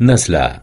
نسلا.